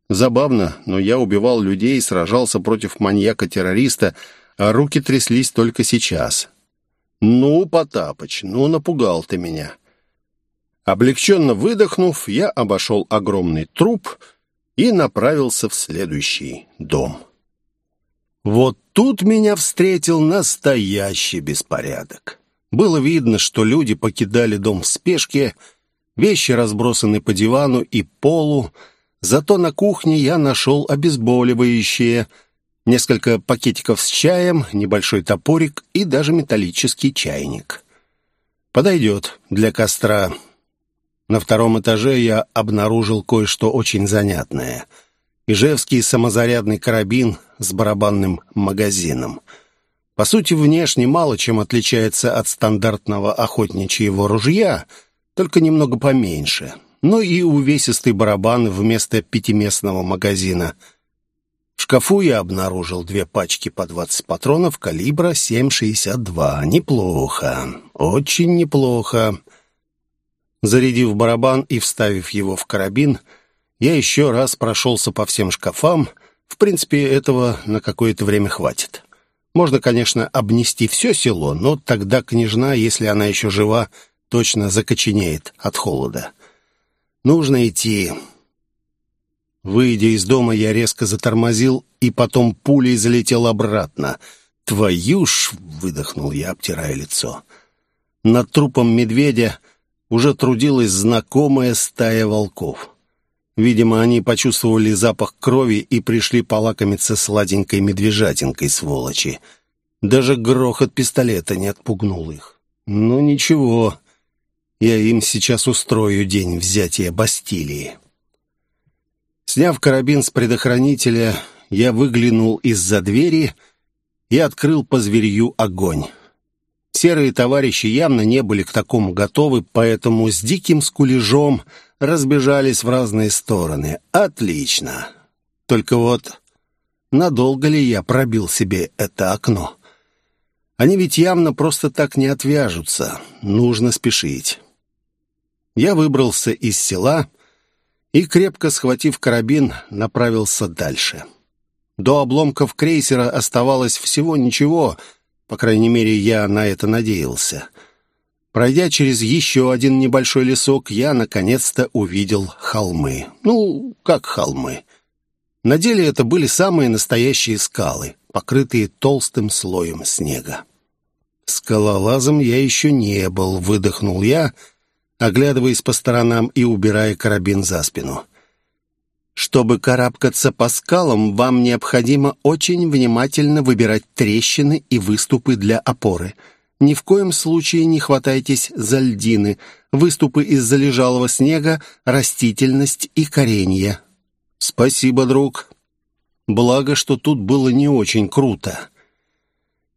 Забавно, но я убивал людей, сражался против маньяка-террориста, а руки тряслись только сейчас. «Ну, Потапыч, ну напугал ты меня!» Облегченно выдохнув, я обошел огромный труп — и направился в следующий дом. Вот тут меня встретил настоящий беспорядок. Было видно, что люди покидали дом в спешке, вещи разбросаны по дивану и полу, зато на кухне я нашел обезболивающее, несколько пакетиков с чаем, небольшой топорик и даже металлический чайник. Подойдет для костра. На втором этаже я обнаружил кое-что очень занятное. Ижевский самозарядный карабин с барабанным магазином. По сути, внешне мало чем отличается от стандартного охотничьего ружья, только немного поменьше. Но и увесистый барабан вместо пятиместного магазина. Шкафу я обнаружил две пачки по 20 патронов калибра 7,62. Неплохо. Очень неплохо. Зарядив барабан и вставив его в карабин, я еще раз прошелся по всем шкафам. В принципе, этого на какое-то время хватит. Можно, конечно, обнести все село, но тогда княжна, если она еще жива, точно закоченеет от холода. Нужно идти. Выйдя из дома, я резко затормозил и потом пулей залетел обратно. «Твою ж!» — выдохнул я, обтирая лицо. Над трупом медведя уже трудилась знакомая стая волков. Видимо, они почувствовали запах крови и пришли полакомиться сладенькой медвежатинкой, сволочи. Даже грохот пистолета не отпугнул их. Ну, ничего, я им сейчас устрою день взятия Бастилии. Сняв карабин с предохранителя, я выглянул из-за двери и открыл по зверью огонь. Серые товарищи явно не были к такому готовы, поэтому с диким скулежом разбежались в разные стороны. Отлично. Только вот надолго ли я пробил себе это окно? Они ведь явно просто так не отвяжутся. Нужно спешить. Я выбрался из села и, крепко схватив карабин, направился дальше. До обломков крейсера оставалось всего ничего — по крайней мере, я на это надеялся. Пройдя через еще один небольшой лесок, я наконец-то увидел холмы. Ну, как холмы. На деле это были самые настоящие скалы, покрытые толстым слоем снега. Скалолазом я еще не был, выдохнул я, оглядываясь по сторонам и убирая карабин за спину. Чтобы карабкаться по скалам, вам необходимо очень внимательно выбирать трещины и выступы для опоры. Ни в коем случае не хватайтесь за льдины, выступы из залежалого снега, растительность и коренья. «Спасибо, друг. Благо, что тут было не очень круто».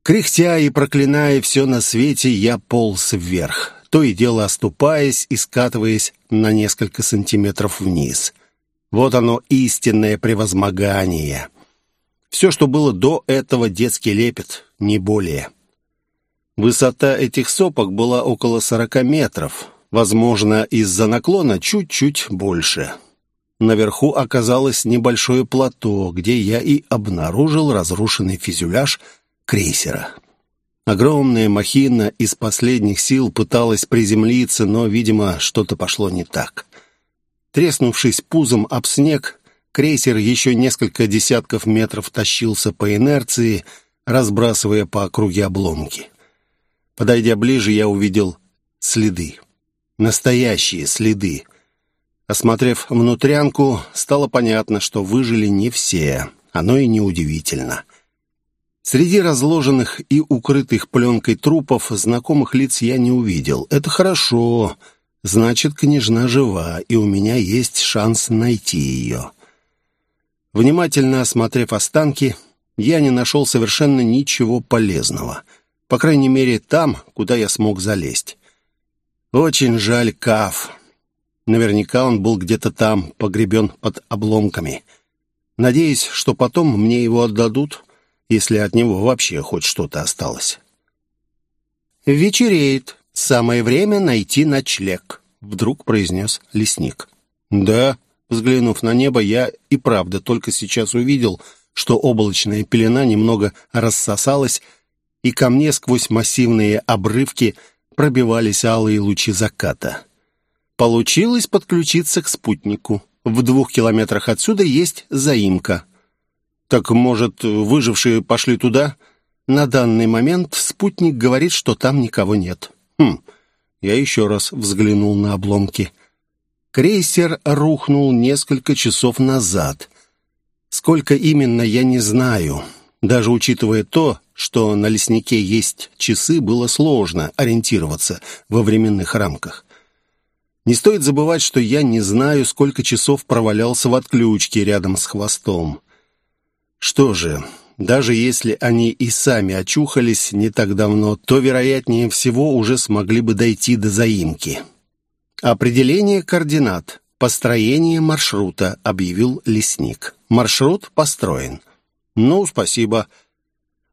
Кряхтя и проклиная все на свете, я полз вверх, то и дело оступаясь и скатываясь на несколько сантиметров вниз. Вот оно, истинное превозмогание. Все, что было до этого, детский лепет, не более. Высота этих сопок была около сорока метров, возможно, из-за наклона чуть-чуть больше. Наверху оказалось небольшое плато, где я и обнаружил разрушенный фюзеляж крейсера. Огромная махина из последних сил пыталась приземлиться, но, видимо, что-то пошло не так. Треснувшись пузом об снег, крейсер еще несколько десятков метров тащился по инерции, разбрасывая по округе обломки. Подойдя ближе, я увидел следы. Настоящие следы. Осмотрев внутрянку, стало понятно, что выжили не все. Оно и неудивительно. Среди разложенных и укрытых пленкой трупов знакомых лиц я не увидел. Это хорошо. Значит, княжна жива, и у меня есть шанс найти ее. Внимательно осмотрев останки, я не нашел совершенно ничего полезного — по крайней мере, там, куда я смог залезть. Очень жаль Каф. Наверняка он был где-то там, погребен под обломками. Надеюсь, что потом мне его отдадут, если от него вообще хоть что-то осталось. «Вечереет. Самое время найти ночлег», — вдруг произнес лесник. «Да», — взглянув на небо, я и правда только сейчас увидел, что облачная пелена немного рассосалась, и ко мне сквозь массивные обрывки пробивались алые лучи заката. Получилось подключиться к спутнику. В двух километрах отсюда есть заимка. Так, может, выжившие пошли туда? На данный момент спутник говорит, что там никого нет. Хм, я еще раз взглянул на обломки. Крейсер рухнул несколько часов назад. Сколько именно, я не знаю. Даже учитывая то, что на леснике есть часы, было сложно ориентироваться во временных рамках. Не стоит забывать, что я не знаю, сколько часов провалялся в отключке рядом с хвостом. Что же, даже если они и сами очухались не так давно, то, вероятнее всего, уже смогли бы дойти до заимки. Определение координат. Построение маршрута, объявил лесник. Маршрут построен. Ну, спасибо.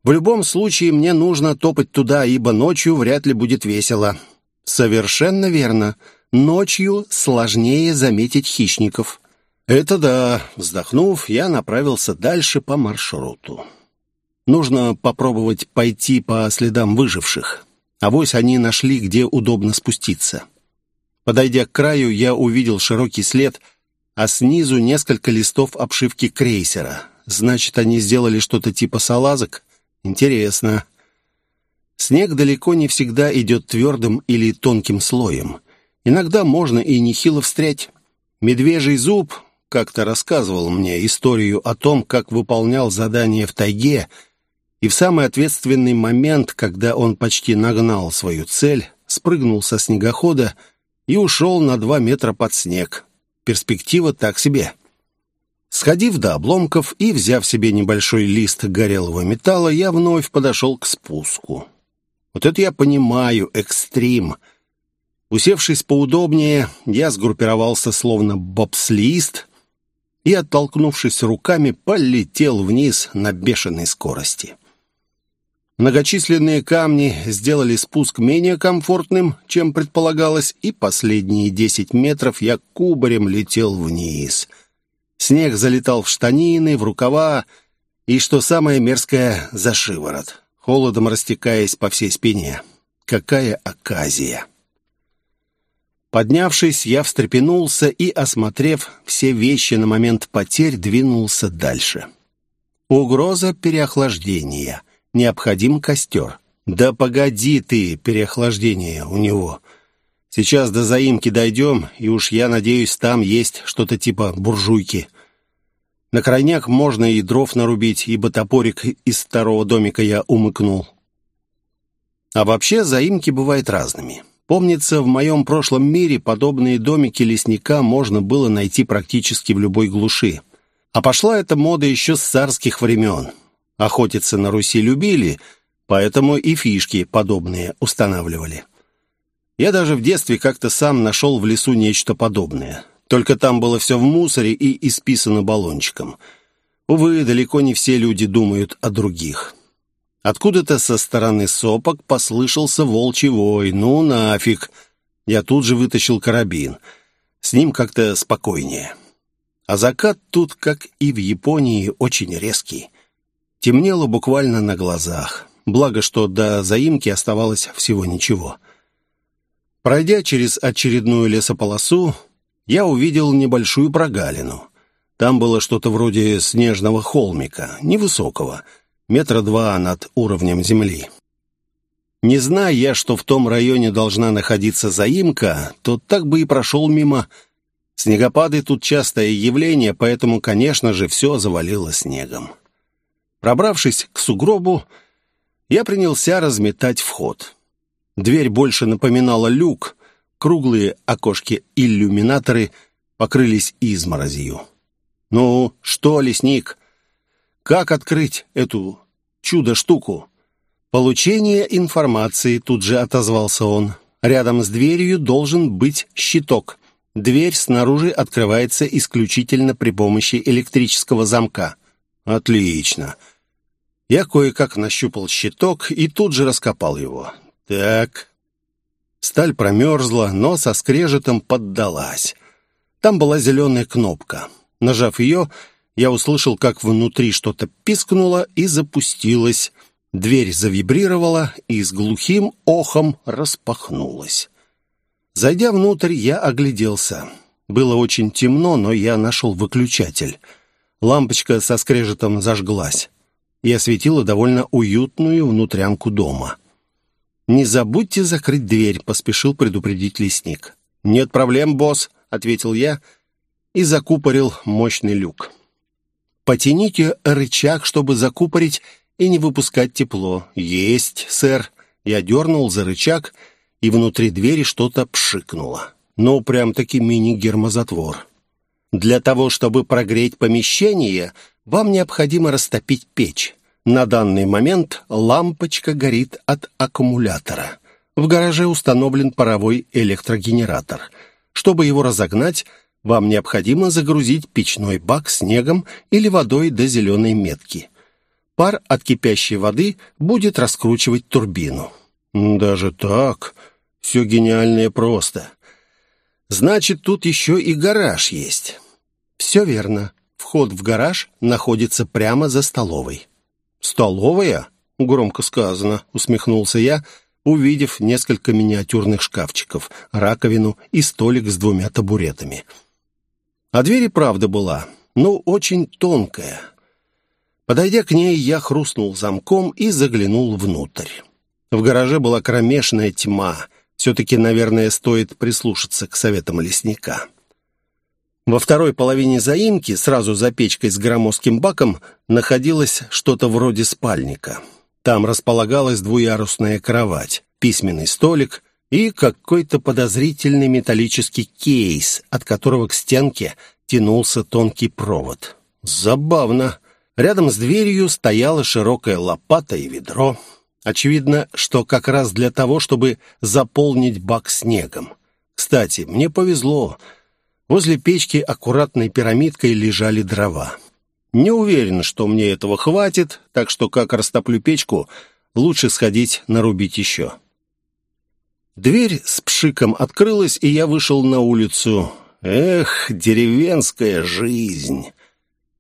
В любом случае мне нужно топать туда, ибо ночью вряд ли будет весело». «Совершенно верно. Ночью сложнее заметить хищников». «Это да». Вздохнув, я направился дальше по маршруту. Нужно попробовать пойти по следам выживших. Авось они нашли, где удобно спуститься. Подойдя к краю, я увидел широкий след, а снизу несколько листов обшивки крейсера. Значит, они сделали что-то типа салазок? Интересно. Снег далеко не всегда идет твердым или тонким слоем. Иногда можно и нехило встрять. Медвежий зуб как-то рассказывал мне историю о том, как выполнял задание в тайге, и в самый ответственный момент, когда он почти нагнал свою цель, спрыгнул со снегохода и ушел на два метра под снег. Перспектива так себе. Сходив до обломков и взяв себе небольшой лист горелого металла, я вновь подошел к спуску. Вот это я понимаю, экстрим. Усевшись поудобнее, я сгруппировался словно бобслист и, оттолкнувшись руками, полетел вниз на бешеной скорости. Многочисленные камни сделали спуск менее комфортным, чем предполагалось, и последние десять метров я кубарем летел вниз — Снег залетал в штанины, в рукава и, что самое мерзкое, за шиворот, холодом растекаясь по всей спине. Какая оказия! Поднявшись, я встрепенулся и, осмотрев все вещи на момент потерь, двинулся дальше. Угроза переохлаждения. Необходим костер. Да погоди ты, переохлаждение у него. Сейчас до заимки дойдем, и уж я надеюсь, там есть что-то типа буржуйки. На крайняк можно и дров нарубить, ибо топорик из старого домика я умыкнул. А вообще заимки бывают разными. Помнится, в моем прошлом мире подобные домики лесника можно было найти практически в любой глуши. А пошла эта мода еще с царских времен. Охотиться на Руси любили, поэтому и фишки подобные устанавливали. Я даже в детстве как-то сам нашел в лесу нечто подобное. Только там было все в мусоре и исписано баллончиком. Увы, далеко не все люди думают о других. Откуда-то со стороны сопок послышался волчий вой. «Ну нафиг!» Я тут же вытащил карабин. С ним как-то спокойнее. А закат тут, как и в Японии, очень резкий. Темнело буквально на глазах. Благо, что до заимки оставалось всего ничего. Пройдя через очередную лесополосу, я увидел небольшую прогалину. Там было что-то вроде снежного холмика, невысокого, метра два над уровнем земли. Не зная я, что в том районе должна находиться заимка, то так бы и прошел мимо Снегопады тут частое явление, поэтому, конечно же, все завалило снегом. Пробравшись к сугробу, я принялся разметать вход. Дверь больше напоминала люк, круглые окошки-иллюминаторы покрылись изморозью. «Ну, что, лесник, как открыть эту чудо-штуку?» «Получение информации», — тут же отозвался он. «Рядом с дверью должен быть щиток. Дверь снаружи открывается исключительно при помощи электрического замка. Отлично. Я кое-как нащупал щиток и тут же раскопал его. Так. Сталь промерзла, но со скрежетом поддалась. Там была зеленая кнопка. Нажав ее, я услышал, как внутри что-то пискнуло и запустилось. Дверь завибрировала и с глухим охом распахнулась. Зайдя внутрь, я огляделся. Было очень темно, но я нашел выключатель. Лампочка со скрежетом зажглась и осветила довольно уютную внутрянку дома. «Не забудьте закрыть дверь», — поспешил предупредить лесник. «Нет проблем, босс», — ответил я и закупорил мощный люк. «Потяните рычаг, чтобы закупорить и не выпускать тепло». «Есть, сэр». Я дернул за рычаг и внутри двери что-то пшикнуло. Ну, прям-таки мини-гермозатвор. Для того, чтобы прогреть помещение, вам необходимо растопить печь. На данный момент лампочка горит от аккумулятора. В гараже установлен паровой электрогенератор. Чтобы его разогнать, вам необходимо загрузить печной бак снегом или водой до зеленой метки. Пар от кипящей воды будет раскручивать турбину. «Даже так? Все гениальное просто. Значит, тут еще и гараж есть. Все верно. Вход в гараж находится прямо за столовой. «Столовая?» — громко сказано, усмехнулся я, увидев несколько миниатюрных шкафчиков, раковину и столик с двумя табуретами. А дверь и правда была, но очень тонкая. Подойдя к ней, я хрустнул замком и заглянул внутрь. В гараже была кромешная тьма — все-таки, наверное, стоит прислушаться к советам лесника. Во второй половине заимки, сразу за печкой с громоздким баком, находилось что-то вроде спальника. Там располагалась двуярусная кровать, письменный столик и какой-то подозрительный металлический кейс, от которого к стенке тянулся тонкий провод. Забавно. Рядом с дверью стояла широкая лопата и ведро. Очевидно, что как раз для того, чтобы заполнить бак снегом. Кстати, мне повезло. Возле печки аккуратной пирамидкой лежали дрова. Не уверен, что мне этого хватит, так что как растоплю печку, лучше сходить нарубить еще. Дверь с пшиком открылась, и я вышел на улицу. Эх, деревенская жизнь!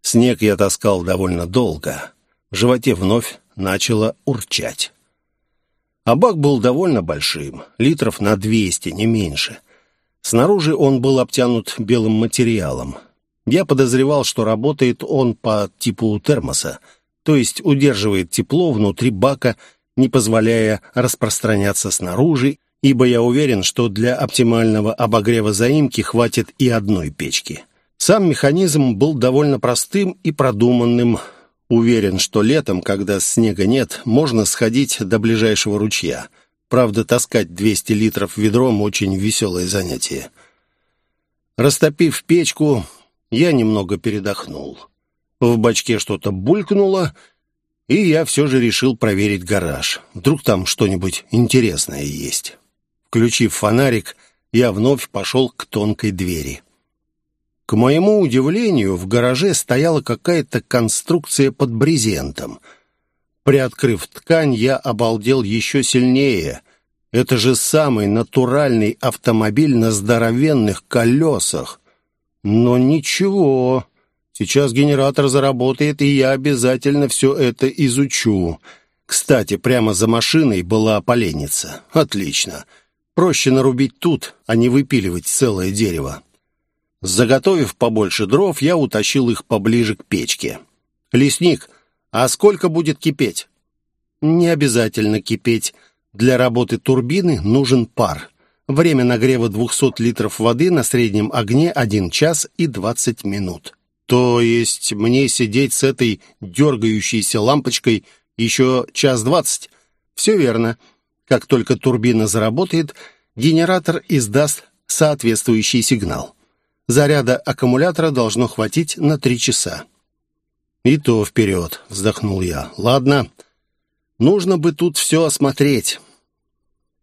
Снег я таскал довольно долго. В животе вновь начало урчать. А бак был довольно большим, литров на 200, не меньше. Снаружи он был обтянут белым материалом. Я подозревал, что работает он по типу термоса, то есть удерживает тепло внутри бака, не позволяя распространяться снаружи, ибо я уверен, что для оптимального обогрева заимки хватит и одной печки. Сам механизм был довольно простым и продуманным, Уверен, что летом, когда снега нет, можно сходить до ближайшего ручья. Правда, таскать 200 литров ведром – очень веселое занятие. Растопив печку, я немного передохнул. В бачке что-то булькнуло, и я все же решил проверить гараж. Вдруг там что-нибудь интересное есть. Включив фонарик, я вновь пошел к тонкой двери. К моему удивлению, в гараже стояла какая-то конструкция под брезентом. Приоткрыв ткань, я обалдел еще сильнее. Это же самый натуральный автомобиль на здоровенных колесах. Но ничего, сейчас генератор заработает, и я обязательно все это изучу. Кстати, прямо за машиной была поленница. Отлично. Проще нарубить тут, а не выпиливать целое дерево. Заготовив побольше дров, я утащил их поближе к печке. «Лесник, а сколько будет кипеть?» «Не обязательно кипеть. Для работы турбины нужен пар. Время нагрева 200 литров воды на среднем огне 1 час и 20 минут. То есть мне сидеть с этой дергающейся лампочкой еще час двадцать? Все верно. Как только турбина заработает, генератор издаст соответствующий сигнал. Заряда аккумулятора должно хватить на три часа. «И то вперед», — вздохнул я. «Ладно, нужно бы тут все осмотреть».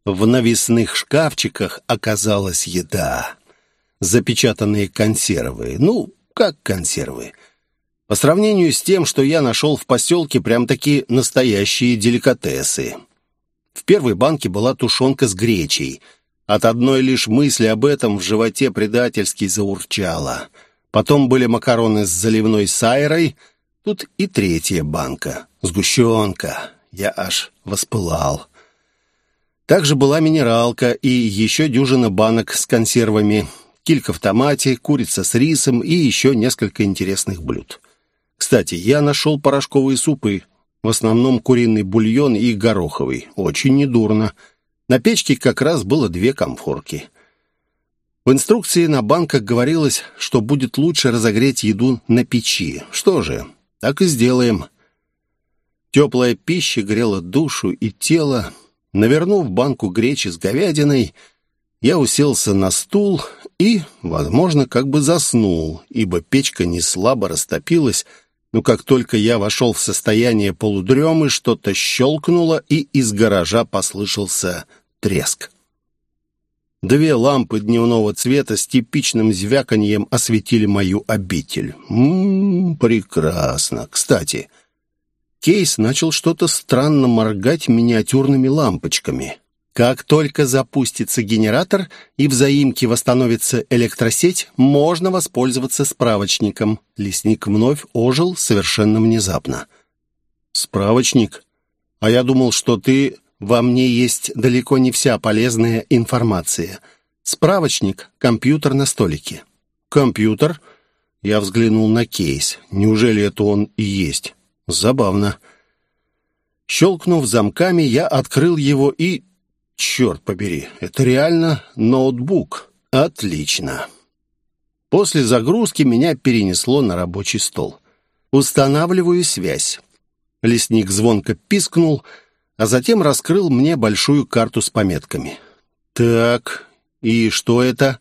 В навесных шкафчиках оказалась еда. Запечатанные консервы. Ну, как консервы. По сравнению с тем, что я нашел в поселке, прям-таки настоящие деликатесы. В первой банке была тушенка с гречей. От одной лишь мысли об этом в животе предательски заурчало. Потом были макароны с заливной сайрой. Тут и третья банка. Сгущенка. Я аж воспылал. Также была минералка и еще дюжина банок с консервами, килька в томате, курица с рисом и еще несколько интересных блюд. Кстати, я нашел порошковые супы, в основном куриный бульон и гороховый. Очень недурно. На печке как раз было две комфорки. В инструкции на банках говорилось, что будет лучше разогреть еду на печи. Что же, так и сделаем. Теплая пища грела душу и тело, Навернув банку гречи с говядиной, я уселся на стул и, возможно, как бы заснул, ибо печка не слабо растопилась, но как только я вошел в состояние полудремы, что-то щелкнуло, и из гаража послышался треск. Две лампы дневного цвета с типичным звяканьем осветили мою обитель. Ммм, прекрасно. Кстати, Кейс начал что-то странно моргать миниатюрными лампочками. Как только запустится генератор и в заимке восстановится электросеть, можно воспользоваться справочником. Лесник вновь ожил совершенно внезапно. «Справочник? А я думал, что ты... Во мне есть далеко не вся полезная информация. Справочник, компьютер на столике». «Компьютер?» Я взглянул на кейс. Неужели это он и есть? Забавно. Щелкнув замками, я открыл его и... Черт побери, это реально ноутбук. Отлично. После загрузки меня перенесло на рабочий стол. Устанавливаю связь. Лесник звонко пискнул, а затем раскрыл мне большую карту с пометками. «Так, и что это?»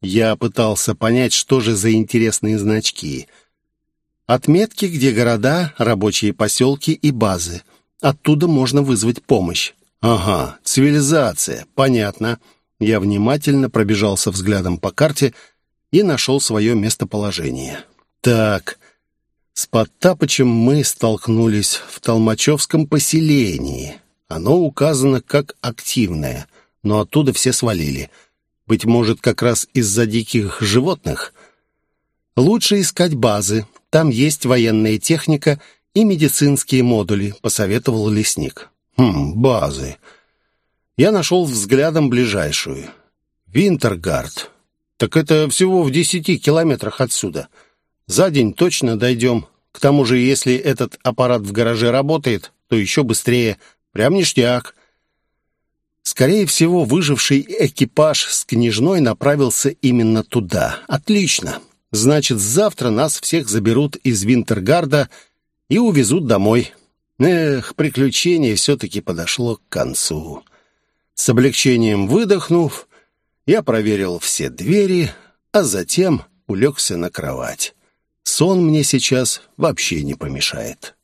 Я пытался понять, что же за интересные значки — Отметки, где города, рабочие поселки и базы. Оттуда можно вызвать помощь. Ага, цивилизация, понятно. Я внимательно пробежался взглядом по карте и нашел свое местоположение. Так, с Потапычем мы столкнулись в Толмачевском поселении. Оно указано как активное, но оттуда все свалили. Быть может, как раз из-за диких животных? Лучше искать базы, там есть военная техника и медицинские модули», — посоветовал лесник. «Хм, базы». Я нашел взглядом ближайшую. «Винтергард». «Так это всего в десяти километрах отсюда. За день точно дойдем. К тому же, если этот аппарат в гараже работает, то еще быстрее. Прям ништяк». Скорее всего, выживший экипаж с княжной направился именно туда. «Отлично. Значит, завтра нас всех заберут из Винтергарда и увезут домой. Эх, приключение все-таки подошло к концу. С облегчением выдохнув, я проверил все двери, а затем улегся на кровать. Сон мне сейчас вообще не помешает.